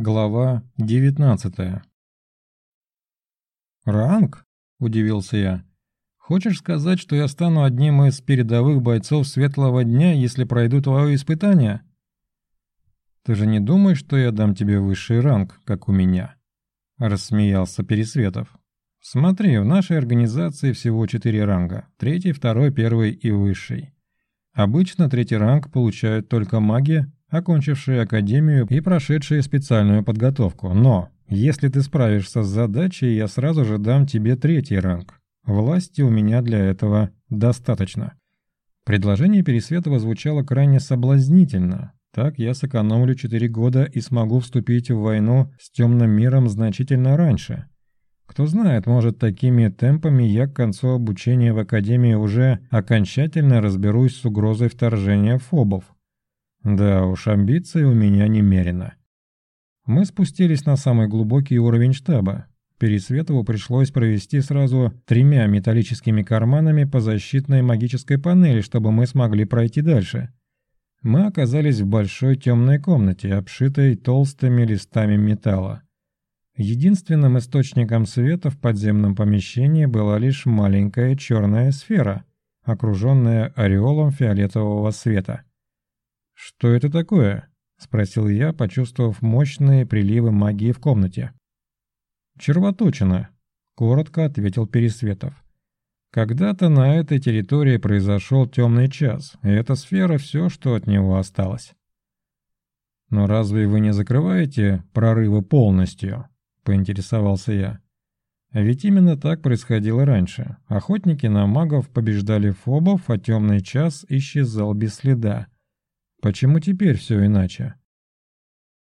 Глава 19 «Ранг?» – удивился я. «Хочешь сказать, что я стану одним из передовых бойцов светлого дня, если пройду твое испытание?» «Ты же не думаешь, что я дам тебе высший ранг, как у меня?» – рассмеялся Пересветов. «Смотри, в нашей организации всего четыре ранга – третий, второй, первый и высший. Обычно третий ранг получают только маги, окончившие академию и прошедшие специальную подготовку. Но, если ты справишься с задачей, я сразу же дам тебе третий ранг. Власти у меня для этого достаточно. Предложение Пересветова звучало крайне соблазнительно. Так я сэкономлю 4 года и смогу вступить в войну с темным миром значительно раньше. Кто знает, может, такими темпами я к концу обучения в Академии уже окончательно разберусь с угрозой вторжения фобов. Да уж, амбиций у меня немерено. Мы спустились на самый глубокий уровень штаба. Пересветову пришлось провести сразу тремя металлическими карманами по защитной магической панели, чтобы мы смогли пройти дальше. Мы оказались в большой темной комнате, обшитой толстыми листами металла. Единственным источником света в подземном помещении была лишь маленькая черная сфера, окруженная ореолом фиолетового света. «Что это такое?» — спросил я, почувствовав мощные приливы магии в комнате. «Червоточина», — коротко ответил Пересветов. «Когда-то на этой территории произошел темный час, и эта сфера — все, что от него осталось». «Но разве вы не закрываете прорывы полностью?» — поинтересовался я. А ведь именно так происходило раньше. Охотники на магов побеждали фобов, а темный час исчезал без следа. Почему теперь все иначе?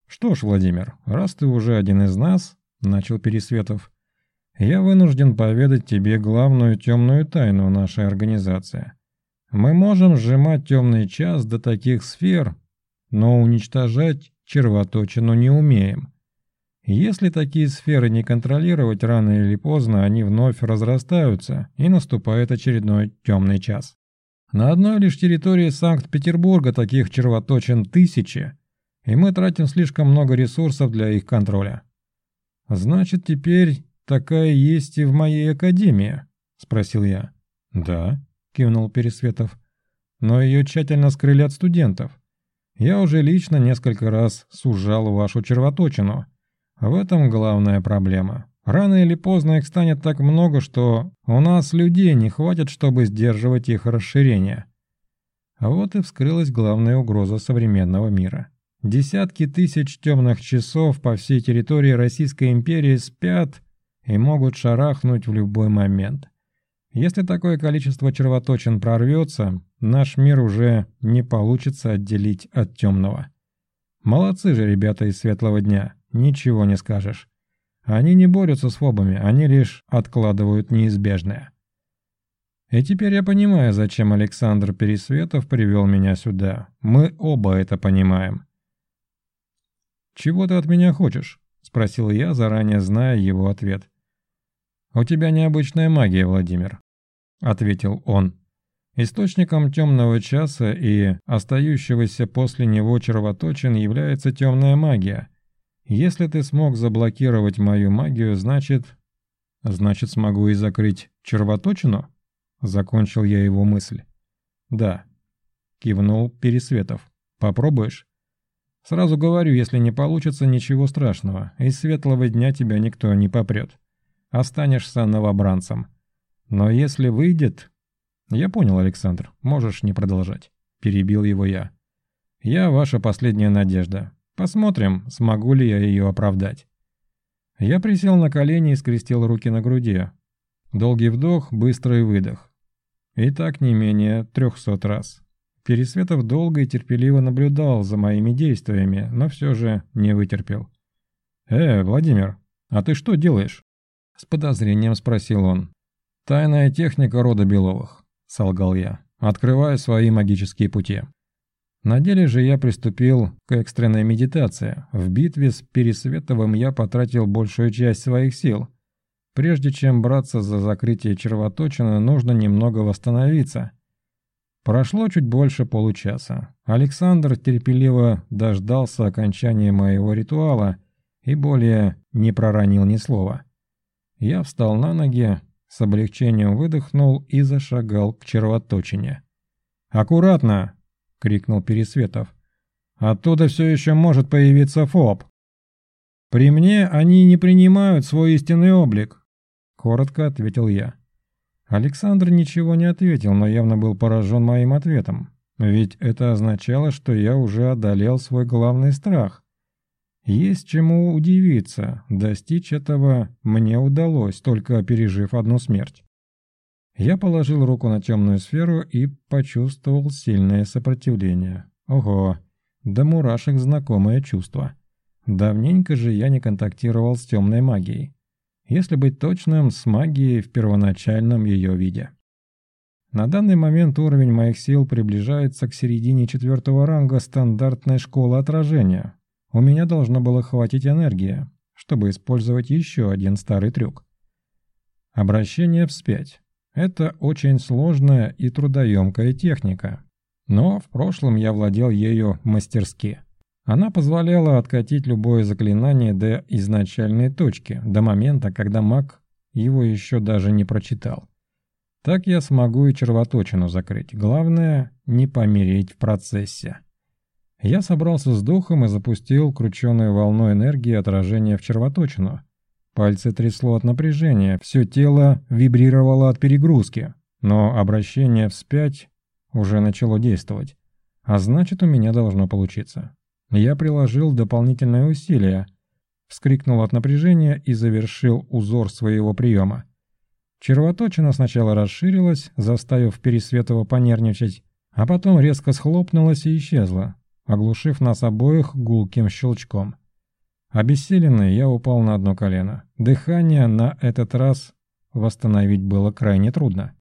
Что ж, Владимир, раз ты уже один из нас, начал Пересветов, я вынужден поведать тебе главную темную тайну нашей организации. Мы можем сжимать темный час до таких сфер, но уничтожать червоточину не умеем. Если такие сферы не контролировать, рано или поздно они вновь разрастаются, и наступает очередной темный час. На одной лишь территории Санкт-Петербурга таких червоточин тысячи, и мы тратим слишком много ресурсов для их контроля. «Значит, теперь такая есть и в моей академии?» – спросил я. «Да», – кивнул Пересветов. «Но ее тщательно скрыли от студентов. Я уже лично несколько раз сужал вашу червоточину. В этом главная проблема. Рано или поздно их станет так много, что у нас людей не хватит, чтобы сдерживать их расширение. А вот и вскрылась главная угроза современного мира. Десятки тысяч темных часов по всей территории Российской империи спят и могут шарахнуть в любой момент. Если такое количество червоточин прорвется, наш мир уже не получится отделить от темного. Молодцы же ребята из светлого дня, ничего не скажешь. Они не борются с фобами, они лишь откладывают неизбежное. И теперь я понимаю, зачем Александр Пересветов привел меня сюда. Мы оба это понимаем. «Чего ты от меня хочешь?» – спросил я, заранее зная его ответ. «У тебя необычная магия, Владимир», – ответил он. Источником темного часа и остающегося после него червоточин является темная магия – если ты смог заблокировать мою магию, значит... Значит, смогу и закрыть червоточину? Закончил я его мысль. Да. Кивнул Пересветов. Попробуешь? Сразу говорю, если не получится, ничего страшного. Из светлого дня тебя никто не попрет. Останешься новобранцем. Но если выйдет... Я понял, Александр, можешь не продолжать. Перебил его я. Я ваша последняя надежда. Посмотрим, смогу ли я ее оправдать. Я присел на колени и скрестил руки на груди. Долгий вдох, быстрый выдох. И так не менее трехсот раз. Пересветов долго и терпеливо наблюдал за моими действиями, но все же не вытерпел. «Э, Владимир, а ты что делаешь?» С подозрением спросил он. «Тайная техника рода Беловых», — солгал я, открывая свои магические пути. На деле же я приступил к экстренной медитации. В битве с Пересветовым я потратил большую часть своих сил. Прежде чем браться за закрытие червоточины, нужно немного восстановиться. Прошло чуть больше получаса. Александр терпеливо дождался окончания моего ритуала и более не проронил ни слова. Я встал на ноги, с облегчением выдохнул и зашагал к червоточине. «Аккуратно!» — крикнул Пересветов. «Оттуда все еще может появиться ФОП!» «При мне они не принимают свой истинный облик», — коротко ответил я. Александр ничего не ответил, но явно был поражен моим ответом. Ведь это означало, что я уже одолел свой главный страх. Есть чему удивиться, достичь этого мне удалось, только пережив одну смерть. Я положил руку на темную сферу и почувствовал сильное сопротивление. Ого, да мурашек знакомое чувство. Давненько же я не контактировал с темной магией. Если быть точным, с магией в первоначальном ее виде. На данный момент уровень моих сил приближается к середине четвертого ранга стандартной школы отражения. У меня должно было хватить энергии, чтобы использовать еще один старый трюк. Обращение вспять. Это очень сложная и трудоемкая техника. Но в прошлом я владел ею мастерски. Она позволяла откатить любое заклинание до изначальной точки, до момента, когда маг его еще даже не прочитал. Так я смогу и червоточину закрыть. Главное, не помереть в процессе. Я собрался с духом и запустил крученную волну энергии отражения в червоточину. Пальцы трясло от напряжения, все тело вибрировало от перегрузки, но обращение вспять уже начало действовать. А значит, у меня должно получиться. Я приложил дополнительное усилие, вскрикнул от напряжения и завершил узор своего приема. Червоточина сначала расширилась, заставив Пересветова понервничать, а потом резко схлопнулась и исчезла, оглушив нас обоих гулким щелчком. Обессиленный, я упал на одно колено. Дыхание на этот раз восстановить было крайне трудно.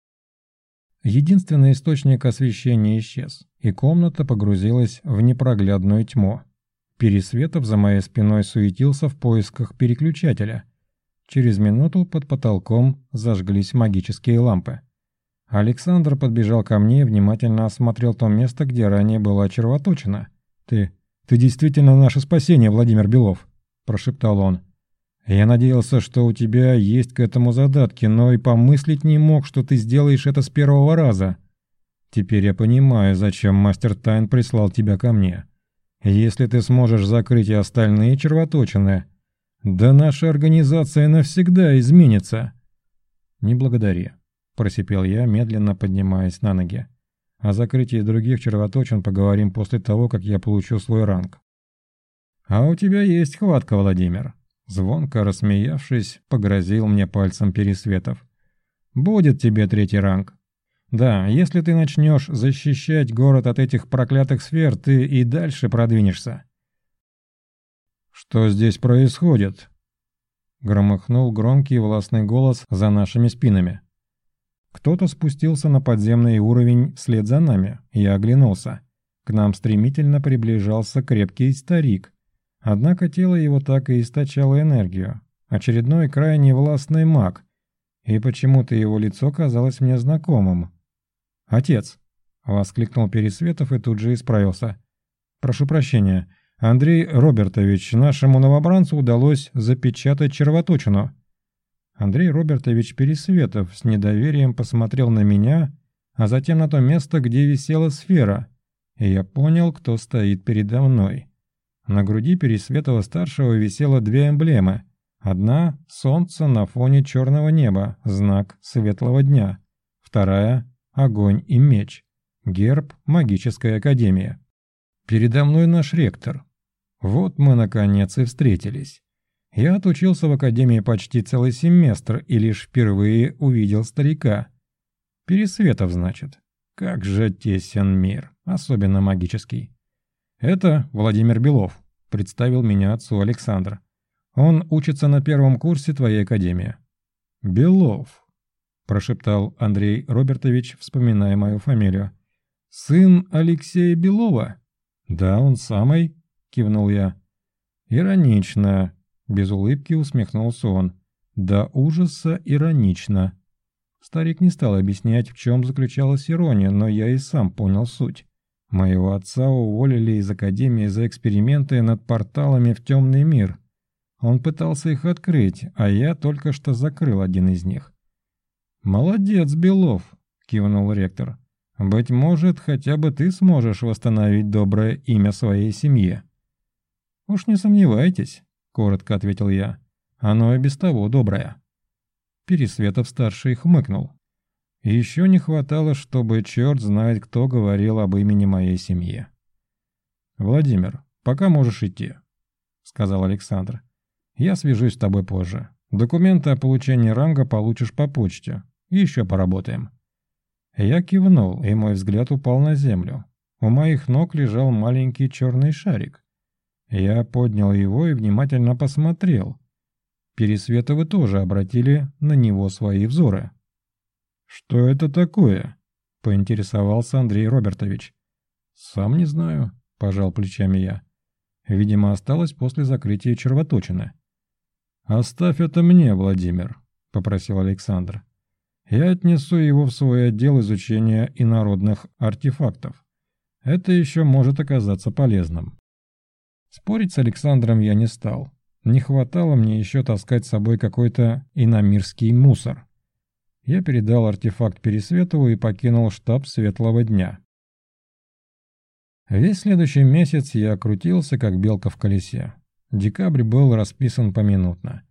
Единственный источник освещения исчез, и комната погрузилась в непроглядную тьму. Пересветов за моей спиной суетился в поисках переключателя, Через минуту под потолком зажглись магические лампы. Александр подбежал ко мне и внимательно осмотрел то место, где ранее была червоточина. «Ты... ты действительно наше спасение, Владимир Белов», – прошептал он. «Я надеялся, что у тебя есть к этому задатки, но и помыслить не мог, что ты сделаешь это с первого раза. Теперь я понимаю, зачем мастер Тайн прислал тебя ко мне. Если ты сможешь закрыть и остальные червоточины, да наша организация навсегда изменится. Не благодари, просипел я, медленно поднимаясь на ноги. О закрытии других червоточин поговорим после того, как я получу свой ранг. А у тебя есть хватка, Владимир. Звонко рассмеявшись, погрозил мне пальцем Пересветов. Будет тебе третий ранг. Да, если ты начнешь защищать город от этих проклятых сфер, ты и дальше продвинешься. «Что здесь происходит?» Громыхнул громкий властный голос за нашими спинами. Кто-то спустился на подземный уровень вслед за нами. Я оглянулся. К нам стремительно приближался крепкий старик. Однако тело его так и источало энергию. Очередной крайне властный маг. И почему-то его лицо казалось мне знакомым. «Отец!» — воскликнул Пересветов и тут же исправился. «Прошу прощения, Андрей Робертович, нашему новобранцу удалось запечатать червоточину. Андрей Робертович Пересветов с недоверием посмотрел на меня, а затем на то место, где висела сфера, и я понял, кто стоит передо мной. На груди Пересветова-старшего висело две эмблемы. Одна — солнце на фоне черного неба, знак светлого дня. Вторая — огонь и меч, герб магической академии. Передо мной наш ректор, вот мы, наконец, и встретились. Я отучился в академии почти целый семестр и лишь впервые увидел старика. Пересветов, значит. Как же тесен мир, особенно магический. Это Владимир Белов, представил меня отцу Александр. Он учится на первом курсе твоей академии. Белов, прошептал Андрей Робертович, вспоминая мою фамилию. Сын Алексея Белова? Да, он самый, — кивнул я. «Иронично», — без улыбки усмехнулся он. «Да ужаса иронично». Старик не стал объяснять, в чем заключалась ирония, но я и сам понял суть. Моего отца уволили из Академии за эксперименты над порталами в темный мир. Он пытался их открыть, а я только что закрыл один из них. «Молодец, Белов!» – кивнул ректор. «Быть может, хотя бы ты сможешь восстановить доброе имя своей семье». «Уж не сомневайтесь», – коротко ответил я. «Оно и без того доброе». Пересветов-старший хмыкнул. Еще не хватало, чтобы черт знает, кто говорил об имени моей семье. «Владимир, пока можешь идти», — сказал Александр. «Я свяжусь с тобой позже. Документы о получении ранга получишь по почте. И еще поработаем». Я кивнул, и мой взгляд упал на землю. У моих ног лежал маленький черный шарик. Я поднял его и внимательно посмотрел. Пересветовы тоже обратили на него свои взоры. «Что это такое?» — поинтересовался Андрей Робертович. «Сам не знаю», — пожал плечами я. Видимо, осталось после закрытия червоточины. «Оставь это мне, Владимир», — попросил Александр. «Я отнесу его в свой отдел изучения инородных артефактов. Это еще может оказаться полезным». Спорить с Александром я не стал. Не хватало мне еще таскать с собой какой-то иномирский мусор. Я передал артефакт Пересветову и покинул штаб Светлого Дня. Весь следующий месяц я крутился, как белка в колесе. Декабрь был расписан поминутно.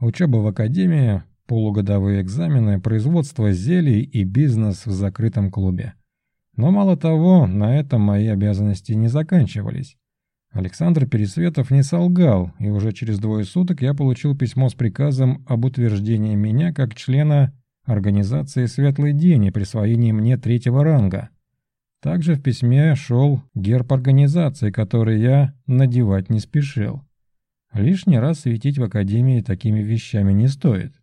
Учеба в академии, полугодовые экзамены, производство зелий и бизнес в закрытом клубе. Но мало того, на этом мои обязанности не заканчивались. Александр Пересветов не солгал, и уже через двое суток я получил письмо с приказом об утверждении меня как члена организации «Светлый день» и присвоении мне третьего ранга – также в письме шел герб организации, который я надевать не спешил. Лишний раз светить в академии такими вещами не стоит.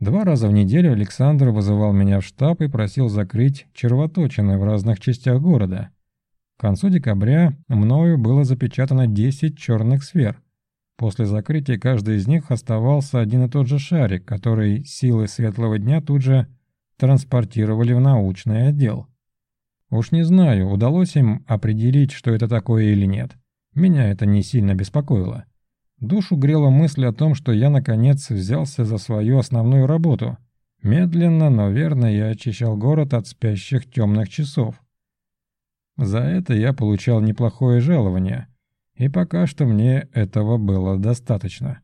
Два раза в неделю Александр вызывал меня в штаб и просил закрыть червоточины в разных частях города. К концу декабря мною было запечатано 10 черных сфер. После закрытия каждой из них оставался один и тот же шарик, который силы светлого дня тут же транспортировали в научный отдел. Уж не знаю, удалось им определить, что это такое или нет. Меня это не сильно беспокоило. Душу грела мысль о том, что я наконец взялся за свою основную работу. Медленно, но верно я очищал город от спящих темных часов. За это я получал неплохое жалование, и пока что мне этого было достаточно.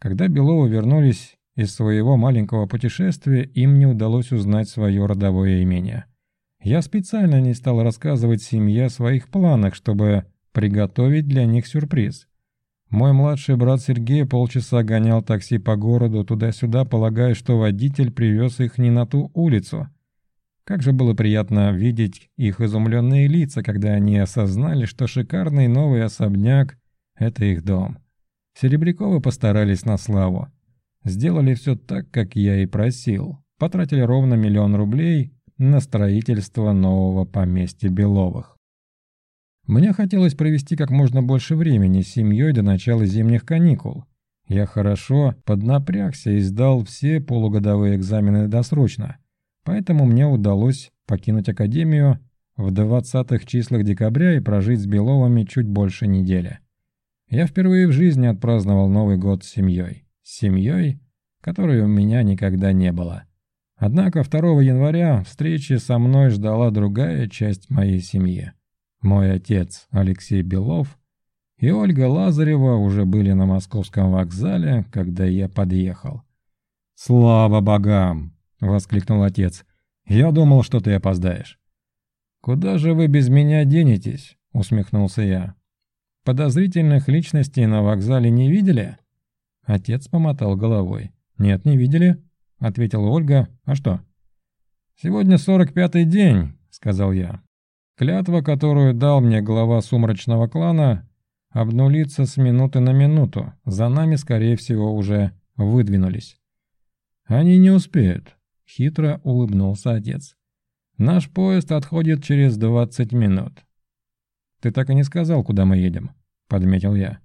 Когда Беловы вернулись из своего маленького путешествия, им не удалось узнать свое родовое имение. Я специально не стал рассказывать семье о своих планах, чтобы приготовить для них сюрприз. Мой младший брат Сергей полчаса гонял такси по городу туда-сюда, полагая, что водитель привез их не на ту улицу. Как же было приятно видеть их изумленные лица, когда они осознали, что шикарный новый особняк – это их дом. Серебряковы постарались на славу. Сделали все так, как я и просил. Потратили ровно миллион рублей на строительство нового поместья Беловых. Мне хотелось провести как можно больше времени с семьей до начала зимних каникул. Я хорошо поднапрягся и сдал все полугодовые экзамены досрочно, поэтому мне удалось покинуть академию в 20-х числах декабря и прожить с Беловыми чуть больше недели. Я впервые в жизни отпраздновал Новый год с семьей. С семьей, которой у меня никогда не было. Однако 2 января встречи со мной ждала другая часть моей семьи. Мой отец Алексей Белов и Ольга Лазарева уже были на московском вокзале, когда я подъехал. «Слава богам!» — воскликнул отец. «Я думал, что ты опоздаешь». «Куда же вы без меня денетесь?» — усмехнулся я. «Подозрительных личностей на вокзале не видели?» Отец помотал головой. «Нет, не видели ответила Ольга. «А что?» «Сегодня сорок пятый день», — сказал я. «Клятва, которую дал мне глава сумрачного клана, обнулится с минуты на минуту. За нами, скорее всего, уже выдвинулись». «Они не успеют», — хитро улыбнулся отец. «Наш поезд отходит через двадцать минут». «Ты так и не сказал, куда мы едем», — подметил я.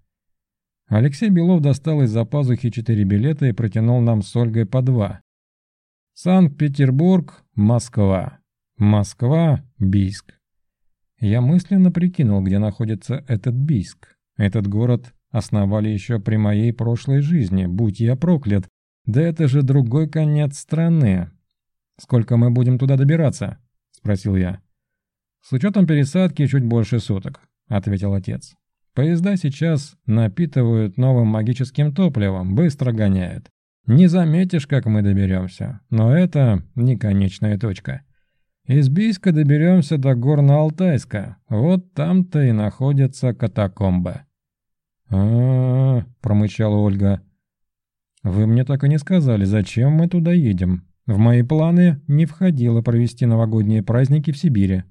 Алексей Белов достал из-за пазухи четыре билета и протянул нам с Ольгой по два. Санкт-Петербург, Москва. Москва, Бийск. Я мысленно прикинул, где находится этот Бийск. Этот город основали еще при моей прошлой жизни, будь я проклят. Да это же другой конец страны. Сколько мы будем туда добираться? Спросил я. С учетом пересадки чуть больше суток, ответил отец. Поезда сейчас напитывают новым магическим топливом, быстро гоняют. Не заметишь, как мы доберемся, но это не конечная точка. Из Бийска доберемся до Горно-Алтайска, вот там-то и находятся катакомбы. а, -а, -а промычала Ольга. «Вы мне так и не сказали, зачем мы туда едем. В мои планы не входило провести новогодние праздники в Сибири».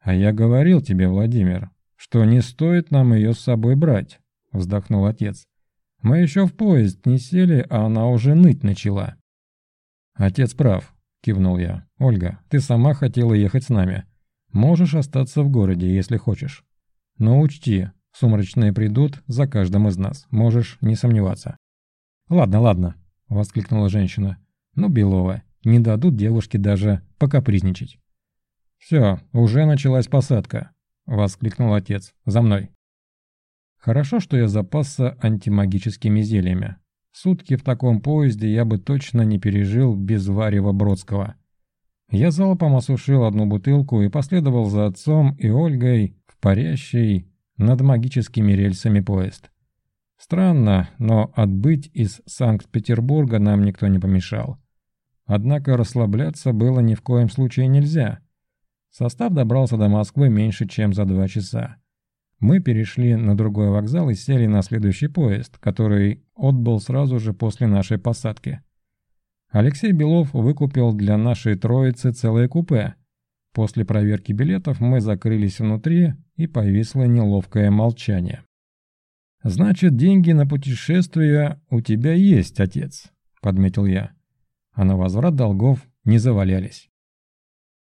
«А я говорил тебе, Владимир, что не стоит нам ее с собой брать», — вздохнул отец. Мы еще в поезд не сели, а она уже ныть начала. «Отец прав», — кивнул я. «Ольга, ты сама хотела ехать с нами. Можешь остаться в городе, если хочешь. Но учти, сумрачные придут за каждым из нас, можешь не сомневаться». «Ладно, ладно», — воскликнула женщина. «Ну, Белова, не дадут девушке даже покапризничать». «Все, уже началась посадка», — воскликнул отец. «За мной». Хорошо, что я запасся антимагическими зельями. Сутки в таком поезде я бы точно не пережил без варева Бродского. Я залпом осушил одну бутылку и последовал за отцом и Ольгой в парящий над магическими рельсами поезд. Странно, но отбыть из Санкт-Петербурга нам никто не помешал. Однако расслабляться было ни в коем случае нельзя. Состав добрался до Москвы меньше, чем за два часа. Мы перешли на другой вокзал и сели на следующий поезд, который отбыл сразу же после нашей посадки. Алексей Белов выкупил для нашей троицы целое купе. После проверки билетов мы закрылись внутри, и повисло неловкое молчание. «Значит, деньги на путешествие у тебя есть, отец», — подметил я. А на возврат долгов не завалялись.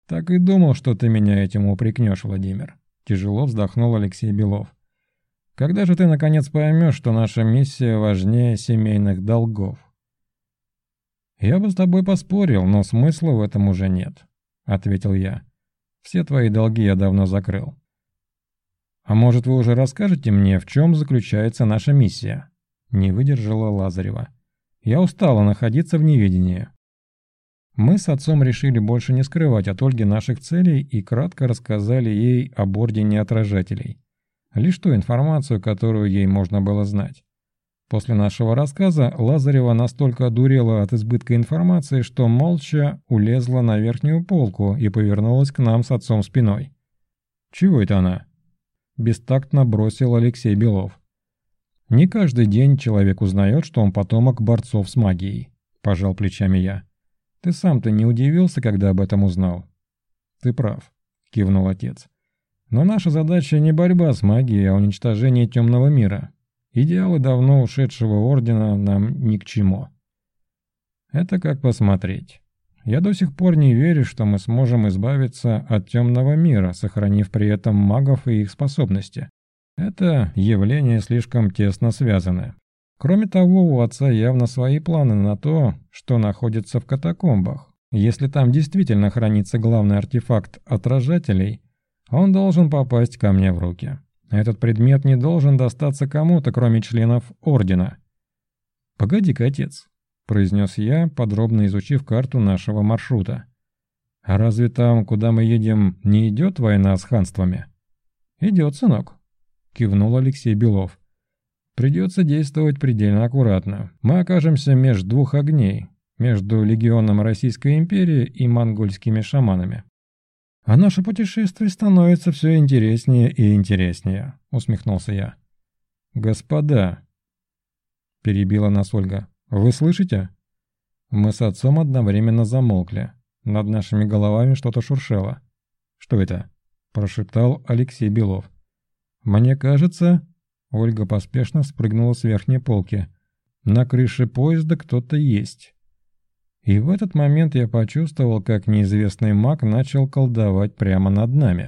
«Так и думал, что ты меня этим упрекнешь, Владимир. Тяжело вздохнул Алексей Белов. Когда же ты наконец поймешь, что наша миссия важнее семейных долгов? Я бы с тобой поспорил, но смысла в этом уже нет, ответил я. Все твои долги я давно закрыл. А может, вы уже расскажете мне, в чем заключается наша миссия? Не выдержала Лазарева. Я устала находиться в неведении. Мы с отцом решили больше не скрывать от Ольги наших целей и кратко рассказали ей об Ордене Отражателей. Лишь ту информацию, которую ей можно было знать. После нашего рассказа Лазарева настолько одурела от избытка информации, что молча улезла на верхнюю полку и повернулась к нам с отцом спиной. «Чего это она?» Бестактно бросил Алексей Белов. «Не каждый день человек узнает, что он потомок борцов с магией», – пожал плечами я. Ты сам-то не удивился, когда об этом узнал?» «Ты прав», — кивнул отец. «Но наша задача не борьба с магией, а уничтожение темного мира. Идеалы давно ушедшего ордена нам ни к чему». «Это как посмотреть. Я до сих пор не верю, что мы сможем избавиться от темного мира, сохранив при этом магов и их способности. Это явление слишком тесно связаны. Кроме того, у отца явно свои планы на то, что находится в катакомбах. Если там действительно хранится главный артефакт отражателей, он должен попасть ко мне в руки. Этот предмет не должен достаться кому-то, кроме членов Ордена. «Погоди-ка, отец», — произнес я, подробно изучив карту нашего маршрута. «А разве там, куда мы едем, не идет война с ханствами?» «Идет, сынок», — кивнул Алексей Белов. Придется действовать предельно аккуратно. Мы окажемся между двух огней, между легионом Российской империи и монгольскими шаманами. «А наше путешествие становится все интереснее и интереснее», — усмехнулся я. «Господа», — перебила нас Ольга, — «вы слышите?» Мы с отцом одновременно замолкли. Над нашими головами что-то шуршело. «Что это?» – прошептал Алексей Белов. «Мне кажется, Ольга поспешно спрыгнула с верхней полки. На крыше поезда кто-то есть. И в этот момент я почувствовал, как неизвестный маг начал колдовать прямо над нами.